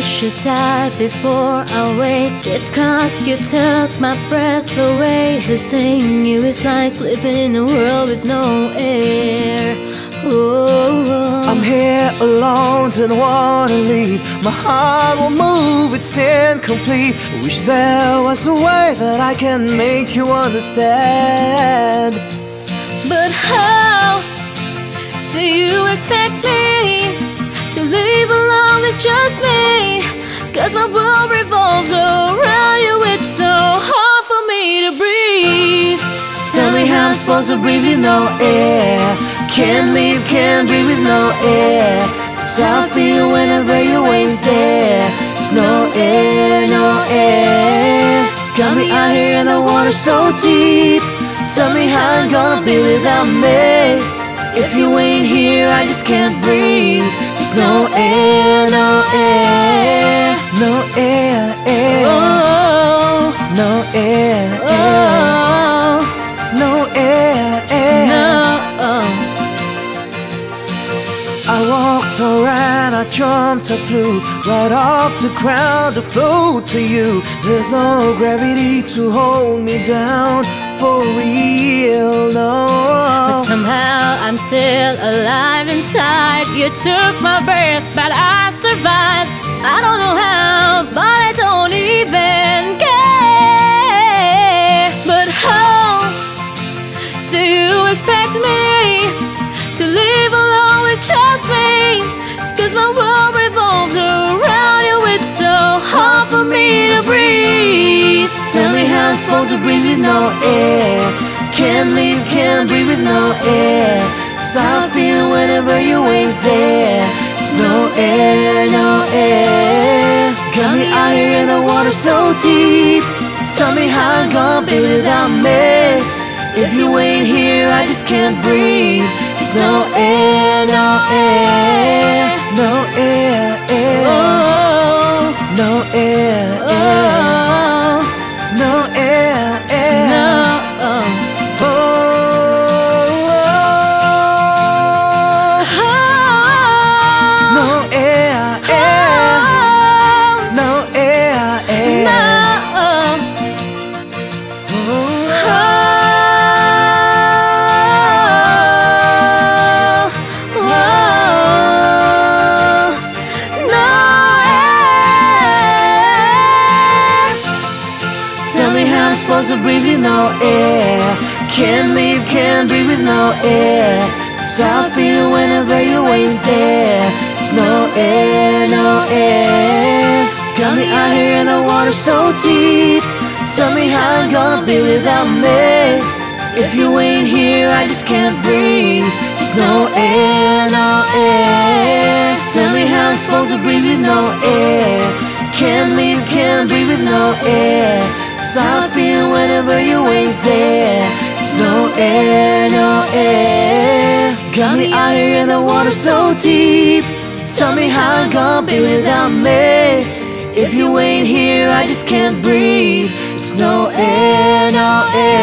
should die before I wake. It's cause you took my breath away. Losing you is like living in a world with no air. Oh, I'm here alone, don't wanna leave. My heart will move, it's incomplete. Wish there was a way that I can make you understand. but how do you expect me to live alone with just me? Cause my world revolves around you, it's so hard for me to breathe. Tell me how I'm supposed to breathe with no air. Can't live, can't breathe with no air. It's how I feel whenever you ain't there. There's no air, no air. Got me out here in the water so deep. Tell me how I'm gonna be without me. If you ain't here, I just can't breathe. There's no air, no air, air, air, Oh, no air, air, oh, no air, air. no. Oh. I walked around, I jumped, I flew right off the ground to float to you. There's no gravity to hold me down for real, no. But somehow I'm still alive inside. You took my breath, but I expect me to live alone with just me? Cause my world revolves around you, it's so hard for me to breathe. Tell me how I'm supposed to breathe with no air. Can't live, can't breathe with no air. How I feel whenever you ain't there. There's no air, no air. Got me out here in the water so deep. Tell me how I'm gonna be without me. If you ain't I just can't breathe. There's no air, no air, no air, to breathe with no air. Can't live, can't breathe with no air. It's how I feel whenever you ain't there. It's no air, no air. Got me out here in the water so deep. Tell me how I'm gonna be without me. If you ain't here, I just can't breathe. There's no air, no air. Tell me how I'm supposed to breathe with no air. Can't live, can't breathe with no air. It's how I feel whenever you ain't there. There's no air, no air. Got me out here in the water so deep. Tell me how I'm gonna be without me. If you ain't here, I just can't breathe. It's no air, no air.